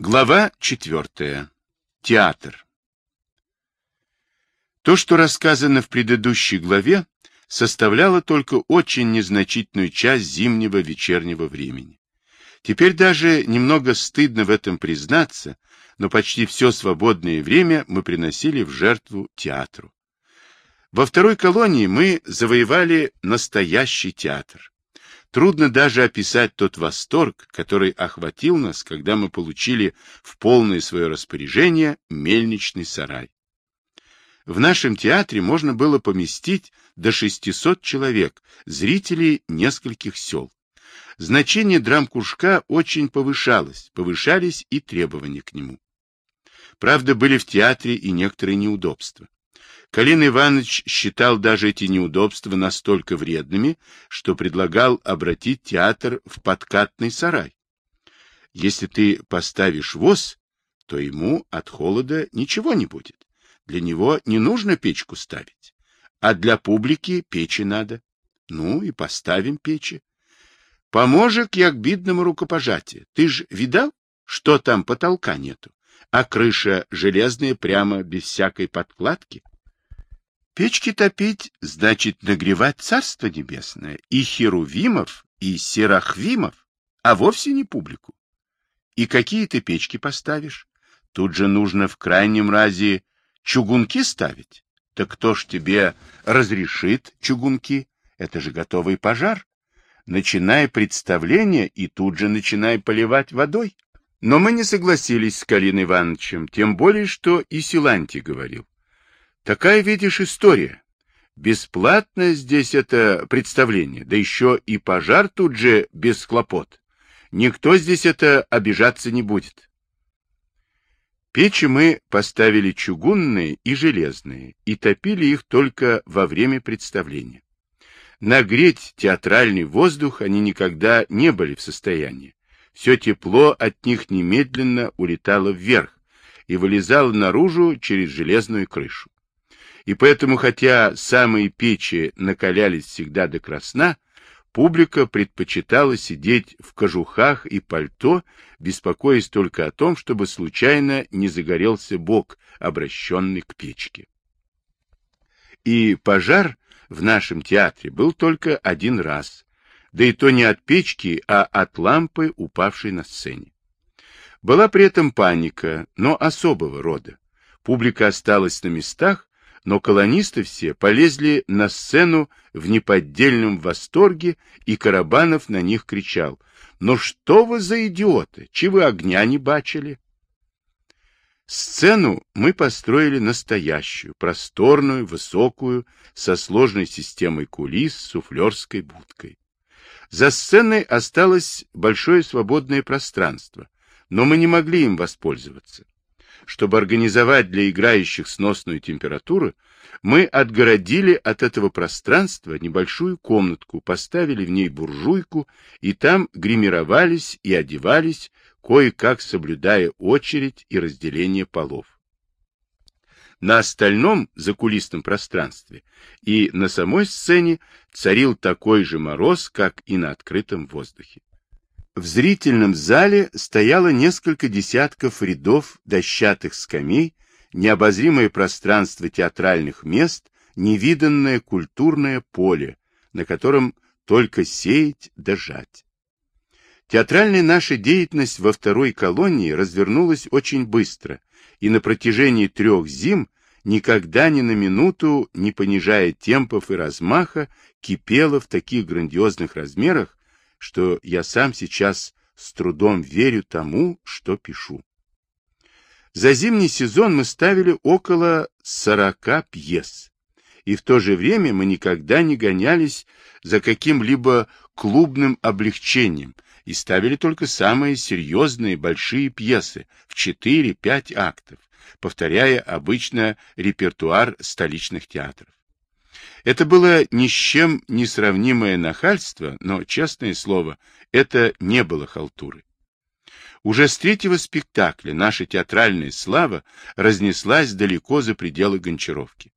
Глава четвертая. Театр. То, что рассказано в предыдущей главе, составляло только очень незначительную часть зимнего вечернего времени. Теперь даже немного стыдно в этом признаться, но почти все свободное время мы приносили в жертву театру. Во второй колонии мы завоевали настоящий театр. Трудно даже описать тот восторг, который охватил нас, когда мы получили в полное свое распоряжение мельничный сарай. В нашем театре можно было поместить до 600 человек, зрителей нескольких сел. Значение драмкушка очень повышалось, повышались и требования к нему. Правда, были в театре и некоторые неудобства. Калин Иванович считал даже эти неудобства настолько вредными, что предлагал обратить театр в подкатный сарай. Если ты поставишь воз, то ему от холода ничего не будет. Для него не нужно печку ставить, а для публики печи надо. Ну и поставим печи. Поможек я к бедному рукопожатию. Ты ж видал, что там потолка нету, а крыша железная прямо без всякой подкладки? Печки топить значит нагревать Царство Небесное и херувимов, и серахвимов, а вовсе не публику. И какие ты печки поставишь? Тут же нужно в крайнем разе чугунки ставить. Так кто ж тебе разрешит чугунки? Это же готовый пожар. Начинай представление и тут же начинай поливать водой. Но мы не согласились с Калиной Ивановичем, тем более, что и Силанти говорил. Такая, видишь, история. Бесплатно здесь это представление, да еще и пожар тут же без хлопот. Никто здесь это обижаться не будет. Печи мы поставили чугунные и железные, и топили их только во время представления. Нагреть театральный воздух они никогда не были в состоянии. Все тепло от них немедленно улетало вверх и вылезало наружу через железную крышу. И поэтому, хотя самые печи накалялись всегда до красна, публика предпочитала сидеть в кожухах и пальто, беспокоясь только о том, чтобы случайно не загорелся бок, обращенный к печке. И пожар в нашем театре был только один раз, да и то не от печки, а от лампы, упавшей на сцене. Была при этом паника, но особого рода. Публика осталась на местах, но колонисты все полезли на сцену в неподдельном восторге, и Карабанов на них кричал. «Ну что вы за идиоты? Чего огня не бачили?» Сцену мы построили настоящую, просторную, высокую, со сложной системой кулис, суфлерской будкой. За сценой осталось большое свободное пространство, но мы не могли им воспользоваться. Чтобы организовать для играющих сносную температуру, мы отгородили от этого пространства небольшую комнатку, поставили в ней буржуйку, и там гримировались и одевались, кое-как соблюдая очередь и разделение полов. На остальном закулисном пространстве и на самой сцене царил такой же мороз, как и на открытом воздухе. В зрительном зале стояло несколько десятков рядов дощатых скамей, необозримое пространство театральных мест, невиданное культурное поле, на котором только сеять да жать. Театральная наша деятельность во второй колонии развернулась очень быстро, и на протяжении трех зим, никогда ни на минуту, не понижая темпов и размаха, кипела в таких грандиозных размерах, что я сам сейчас с трудом верю тому, что пишу. За зимний сезон мы ставили около 40 пьес, и в то же время мы никогда не гонялись за каким-либо клубным облегчением и ставили только самые серьезные большие пьесы в 4-5 актов, повторяя обычно репертуар столичных театров. Это было ни с чем не сравнимое нахальство, но, честное слово, это не было халтуры. Уже с третьего спектакля наша театральная слава разнеслась далеко за пределы Гончаровки.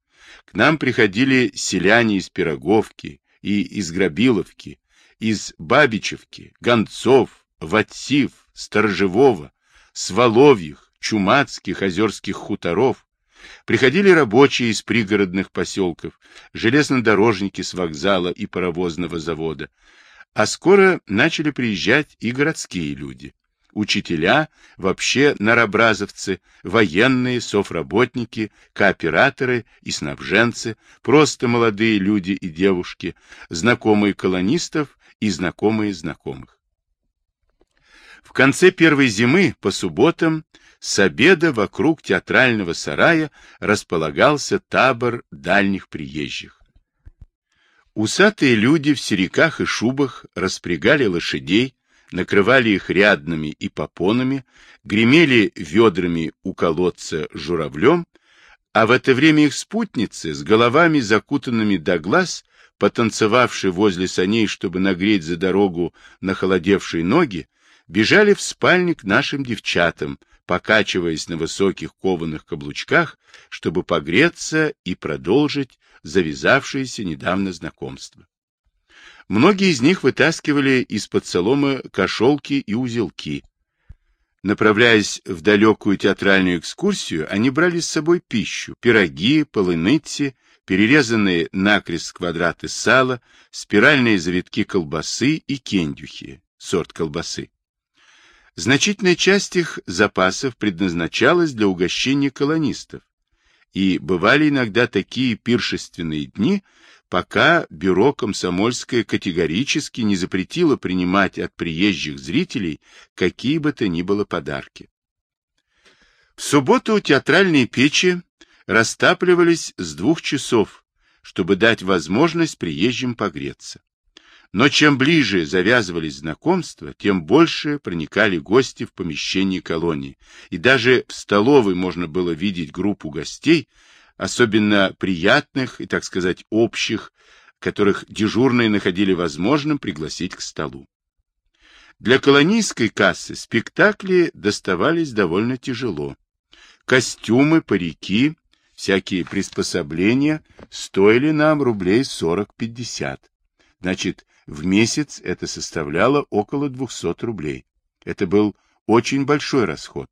К нам приходили селяне из Пироговки и из Грабиловки, из Бабичевки, Гонцов, Ватсив, Сторожевого, с Воловьих, Чумацких, Озерских хуторов, приходили рабочие из пригородных поселков, железнодорожники с вокзала и паровозного завода, а скоро начали приезжать и городские люди учителя, вообще нарабразовцы, военные, софработники, кооператоры и снабженцы, просто молодые люди и девушки, знакомые колонистов и знакомые знакомых. В конце первой зимы по субботам с обеда вокруг театрального сарая располагался табор дальних приезжих. Усатые люди в сериках и шубах распрягали лошадей, накрывали их рядными и попонами, гремели ведрами у колодца журавлем, а в это время их спутницы, с головами закутанными до глаз, потанцевавшие возле саней, чтобы нагреть за дорогу нахолодевшие ноги, бежали в спальник нашим девчатам, покачиваясь на высоких кованых каблучках, чтобы погреться и продолжить завязавшееся недавно знакомство. Многие из них вытаскивали из-под соломы кошелки и узелки. Направляясь в далекую театральную экскурсию, они брали с собой пищу, пироги, полынытти, перерезанные накрест квадраты сала, спиральные завитки колбасы и кендюхи, сорт колбасы. Значительная часть их запасов предназначалась для угощения колонистов, и бывали иногда такие пиршественные дни, пока бюро комсомольское категорически не запретило принимать от приезжих зрителей какие бы то ни было подарки. В субботу театральные печи растапливались с двух часов, чтобы дать возможность приезжим погреться. Но чем ближе завязывались знакомства, тем больше проникали гости в помещение колонии, и даже в столовой можно было видеть группу гостей, особенно приятных и, так сказать, общих, которых дежурные находили возможным пригласить к столу. Для колонийской кассы спектакли доставались довольно тяжело. Костюмы, парики, всякие приспособления стоили нам рублей 40-50. Значит, в месяц это составляло около 200 рублей. Это был очень большой расход.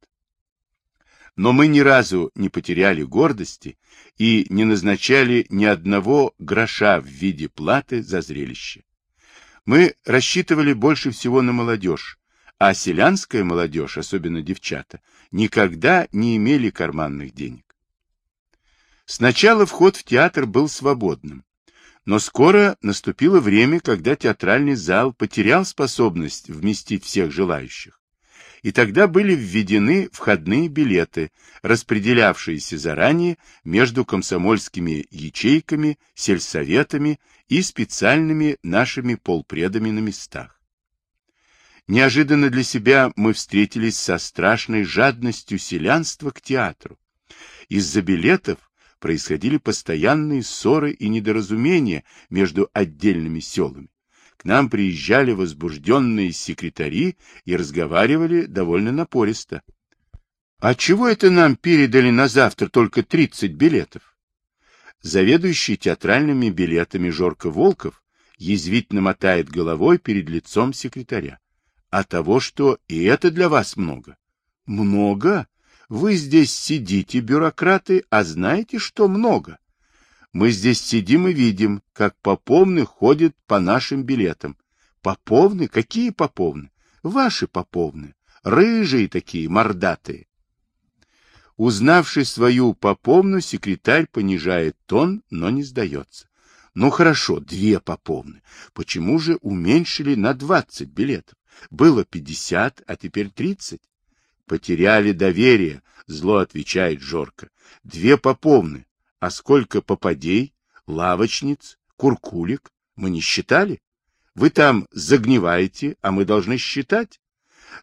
Но мы ни разу не потеряли гордости и не назначали ни одного гроша в виде платы за зрелище. Мы рассчитывали больше всего на молодежь, а селянская молодежь, особенно девчата, никогда не имели карманных денег. Сначала вход в театр был свободным, но скоро наступило время, когда театральный зал потерял способность вместить всех желающих и тогда были введены входные билеты, распределявшиеся заранее между комсомольскими ячейками, сельсоветами и специальными нашими полпредами на местах. Неожиданно для себя мы встретились со страшной жадностью селянства к театру. Из-за билетов происходили постоянные ссоры и недоразумения между отдельными селами. К нам приезжали возбужденные секретари и разговаривали довольно напористо. — А чего это нам передали на завтра только 30 билетов? Заведующий театральными билетами Жорко Волков язвительно мотает головой перед лицом секретаря. А того, что и это для вас много. Много? Вы здесь сидите, бюрократы, а знаете, что много? Мы здесь сидим и видим, как поповны ходят по нашим билетам. Поповны? Какие поповны? Ваши поповны. Рыжие такие, мордатые. Узнавший свою поповну, секретарь понижает тон, но не сдается. Ну хорошо, две поповны. Почему же уменьшили на двадцать билетов? Было пятьдесят, а теперь тридцать. Потеряли доверие, зло отвечает Жорко. Две поповны. А сколько попадей, лавочниц, куркулик мы не считали? Вы там загниваете, а мы должны считать?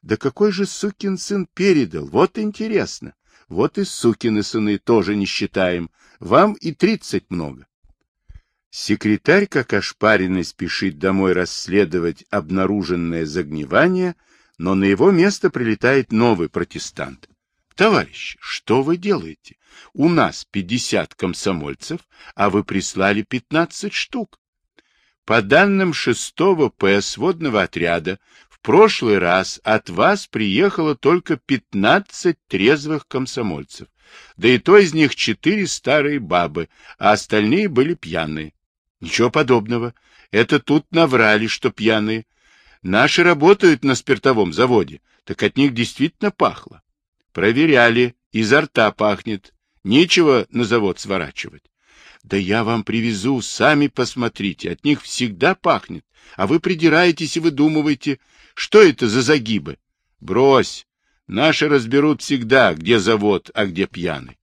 Да какой же сукин сын передал? Вот интересно. Вот и сукины сыны тоже не считаем. Вам и тридцать много. Секретарь, как ошпаренный, спешит домой расследовать обнаруженное загнивание, но на его место прилетает новый протестант. Товарищи, что вы делаете? У нас 50 комсомольцев, а вы прислали 15 штук. По данным 6-го ПС водного отряда, в прошлый раз от вас приехало только 15 трезвых комсомольцев, да и то из них четыре старые бабы, а остальные были пьяные. Ничего подобного. Это тут наврали, что пьяные. Наши работают на спиртовом заводе, так от них действительно пахло. Проверяли, изо рта пахнет. Нечего на завод сворачивать. Да я вам привезу, сами посмотрите, от них всегда пахнет. А вы придираетесь и выдумываете, что это за загибы. Брось, наши разберут всегда, где завод, а где пьяный.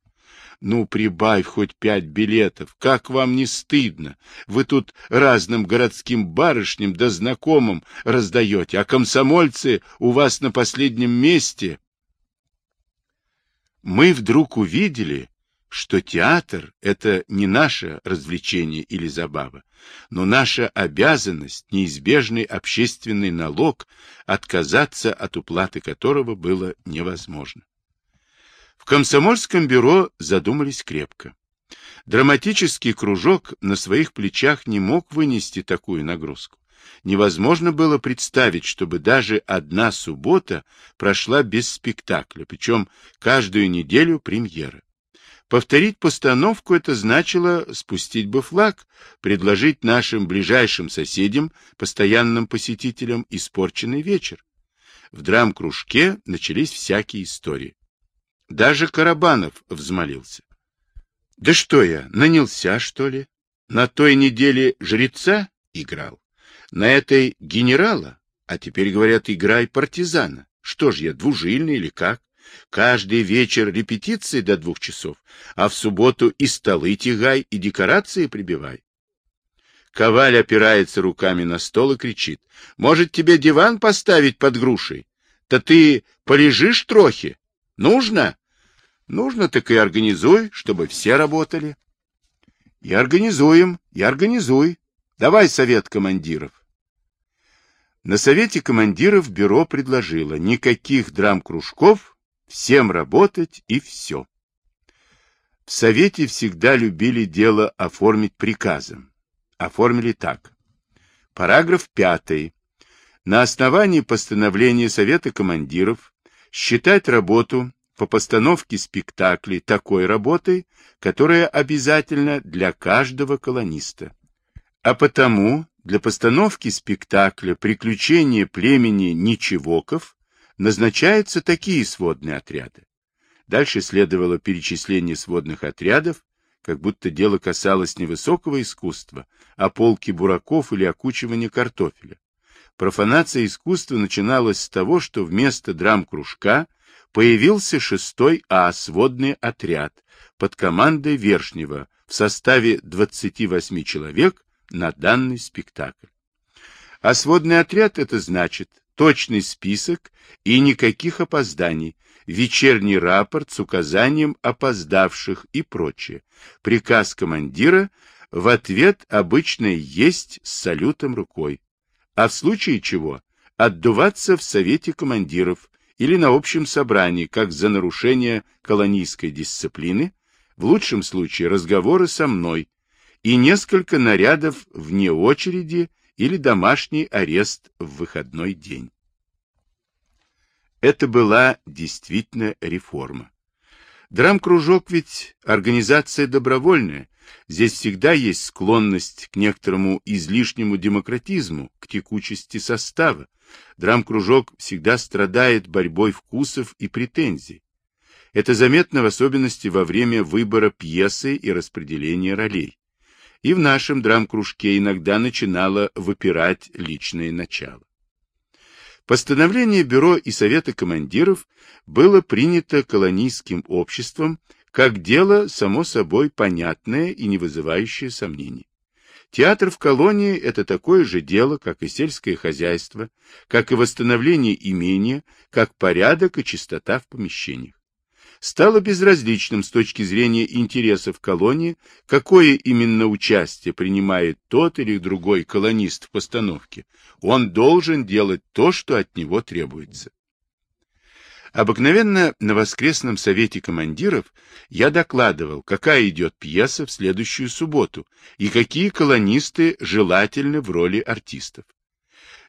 Ну, прибавь хоть пять билетов, как вам не стыдно? Вы тут разным городским барышням да знакомым раздаете, а комсомольцы у вас на последнем месте. Мы вдруг увидели, что театр — это не наше развлечение или забава, но наша обязанность, неизбежный общественный налог, отказаться от уплаты которого было невозможно. В комсомольском бюро задумались крепко. Драматический кружок на своих плечах не мог вынести такую нагрузку. Невозможно было представить, чтобы даже одна суббота прошла без спектакля, причем каждую неделю премьера. Повторить постановку это значило спустить бы флаг, предложить нашим ближайшим соседям, постоянным посетителям, испорченный вечер. В драм-кружке начались всякие истории. Даже Карабанов взмолился. Да что я, нанялся, что ли? На той неделе жреца играл, на этой генерала, а теперь, говорят, играй партизана. Что ж я, двужильный или как? Каждый вечер репетиции до двух часов, а в субботу и столы тягай, и декорации прибивай. Коваль опирается руками на стол и кричит. Может, тебе диван поставить под грушей? Да ты полежишь трохи? Нужно? Нужно, так и организуй, чтобы все работали. И организуем, и организуй. Давай совет командиров. На совете командиров бюро предложило никаких драм-кружков, Всем работать и все. В Совете всегда любили дело оформить приказом. Оформили так. Параграф 5. На основании постановления Совета командиров считать работу по постановке спектаклей такой работой, которая обязательна для каждого колониста. А потому для постановки спектакля «Приключения племени Ничевоков» назначаются такие сводные отряды. Дальше следовало перечисление сводных отрядов, как будто дело касалось не высокого искусства, а полки бураков или окучивания картофеля. Профанация искусства начиналась с того, что вместо драм-кружка появился шестой А сводный отряд под командой Вершнего в составе 28 человек на данный спектакль. А сводный отряд это значит точный список и никаких опозданий, вечерний рапорт с указанием опоздавших и прочее. Приказ командира в ответ обычно есть с салютом рукой, а в случае чего отдуваться в совете командиров или на общем собрании, как за нарушение колонийской дисциплины, в лучшем случае разговоры со мной и несколько нарядов вне очереди или домашний арест в выходной день. Это была действительно реформа. Драм-кружок ведь организация добровольная. Здесь всегда есть склонность к некоторому излишнему демократизму, к текучести состава. Драм-кружок всегда страдает борьбой вкусов и претензий. Это заметно в особенности во время выбора пьесы и распределения ролей и в нашем драм-кружке иногда начинало выпирать личное начало. Постановление Бюро и Совета командиров было принято колонийским обществом как дело, само собой, понятное и не вызывающее сомнений. Театр в колонии – это такое же дело, как и сельское хозяйство, как и восстановление имения, как порядок и чистота в помещениях стало безразличным с точки зрения интересов колонии, какое именно участие принимает тот или другой колонист в постановке. Он должен делать то, что от него требуется. Обыкновенно на воскресном совете командиров я докладывал, какая идет пьеса в следующую субботу и какие колонисты желательны в роли артистов.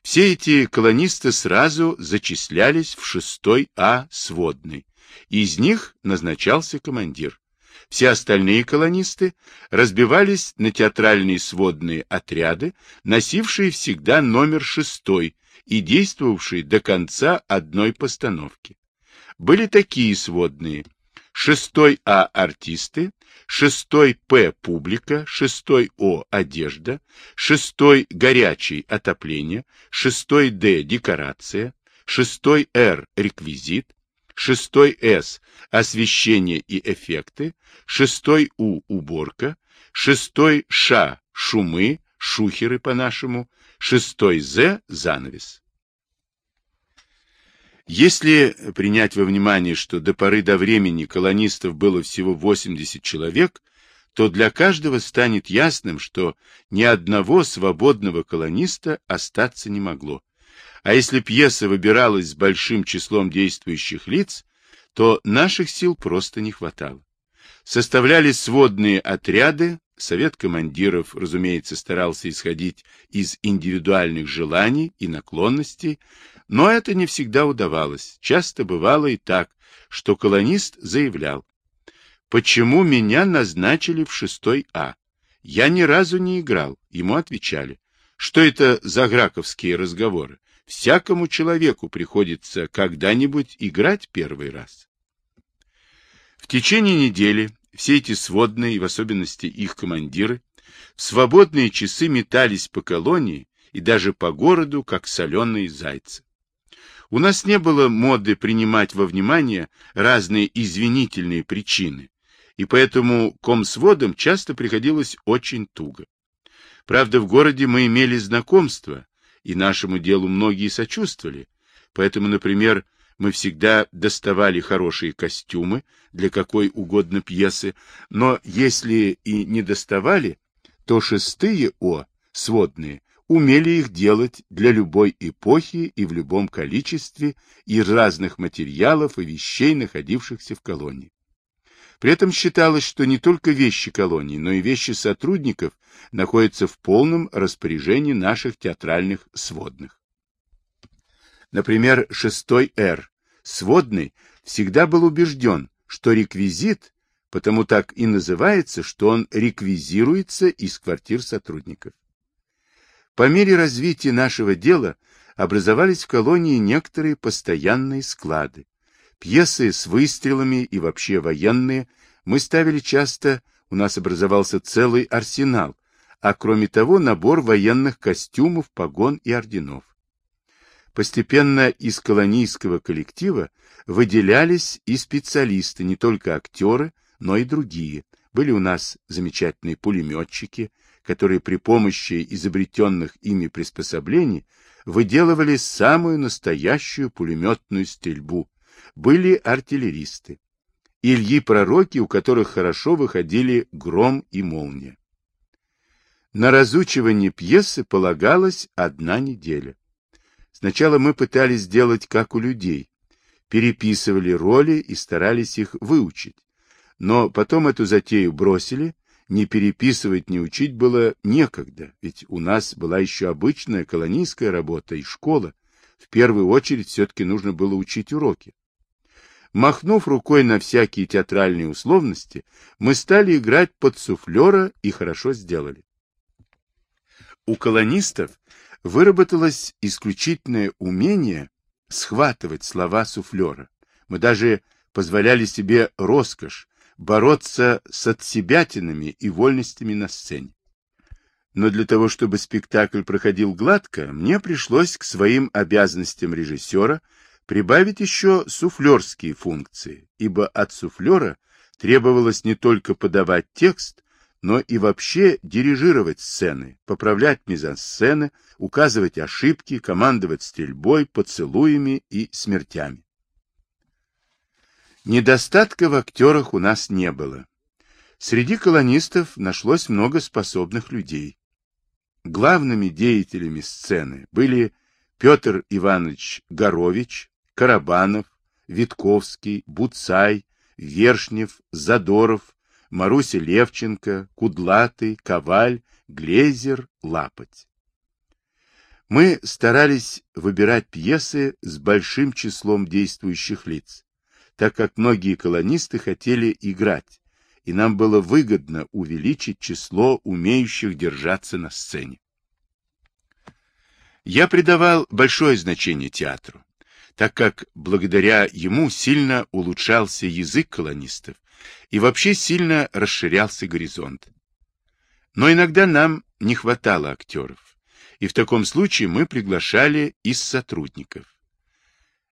Все эти колонисты сразу зачислялись в 6 А сводный. Из них назначался командир. Все остальные колонисты разбивались на театральные сводные отряды, носившие всегда номер шестой и действовавшие до конца одной постановки. Были такие сводные. Шестой А артисты, шестой П публика, шестой О одежда, шестой горячий отопление, шестой Д декорация, шестой Р реквизит, шестой С – освещение и эффекты, шестой У – уборка, шестой Ш – шумы, шухеры по-нашему, шестой З – занавес. Если принять во внимание, что до поры до времени колонистов было всего 80 человек, то для каждого станет ясным, что ни одного свободного колониста остаться не могло. А если пьеса выбиралась с большим числом действующих лиц, то наших сил просто не хватало. Составлялись сводные отряды, совет командиров, разумеется, старался исходить из индивидуальных желаний и наклонностей, но это не всегда удавалось. Часто бывало и так, что колонист заявлял, «Почему меня назначили в 6 А? Я ни разу не играл». Ему отвечали, «Что это за граковские разговоры? Всякому человеку приходится когда-нибудь играть первый раз. В течение недели все эти сводные, в особенности их командиры, в свободные часы метались по колонии и даже по городу, как соленые зайцы. У нас не было моды принимать во внимание разные извинительные причины, и поэтому комсводам часто приходилось очень туго. Правда, в городе мы имели знакомства, и нашему делу многие сочувствовали. Поэтому, например, мы всегда доставали хорошие костюмы для какой угодно пьесы, но если и не доставали, то шестые О, сводные, умели их делать для любой эпохи и в любом количестве из разных материалов и вещей, находившихся в колонии. При этом считалось, что не только вещи колонии, но и вещи сотрудников находятся в полном распоряжении наших театральных сводных. Например, 6 Р, сводный, всегда был убежден, что реквизит, потому так и называется, что он реквизируется из квартир сотрудников. По мере развития нашего дела образовались в колонии некоторые постоянные склады. Пьесы с выстрелами и вообще военные мы ставили часто, у нас образовался целый арсенал, а кроме того набор военных костюмов, погон и орденов. Постепенно из колонийского коллектива выделялись и специалисты, не только актеры, но и другие. Были у нас замечательные пулеметчики, которые при помощи изобретенных ими приспособлений выделывали самую настоящую пулеметную стрельбу, были артиллеристы. Ильи пророки, у которых хорошо выходили гром и молния. На разучивание пьесы полагалась одна неделя. Сначала мы пытались сделать как у людей, переписывали роли и старались их выучить. Но потом эту затею бросили, не переписывать, не учить было некогда, ведь у нас была еще обычная колонийская работа и школа. В первую очередь все-таки нужно было учить уроки. Махнув рукой на всякие театральные условности, мы стали играть под суфлера и хорошо сделали. У колонистов выработалось исключительное умение схватывать слова суфлера. Мы даже позволяли себе роскошь бороться с отсебятинами и вольностями на сцене. Но для того, чтобы спектакль проходил гладко, мне пришлось к своим обязанностям режиссера прибавить еще суфлерские функции, ибо от суфлера требовалось не только подавать текст, но и вообще дирижировать сцены, поправлять мизансцены, указывать ошибки, командовать стрельбой, поцелуями и смертями. Недостатка в актерах у нас не было. Среди колонистов нашлось много способных людей. Главными деятелями сцены были Петр Иванович Горович, Карабанов, Витковский, Буцай, Вершнев, Задоров, Маруся Левченко, Кудлатый, Коваль, Глезер, Лапоть. Мы старались выбирать пьесы с большим числом действующих лиц, так как многие колонисты хотели играть, и нам было выгодно увеличить число умеющих держаться на сцене. Я придавал большое значение театру, так как благодаря ему сильно улучшался язык колонистов и вообще сильно расширялся горизонт. Но иногда нам не хватало актеров, и в таком случае мы приглашали из сотрудников.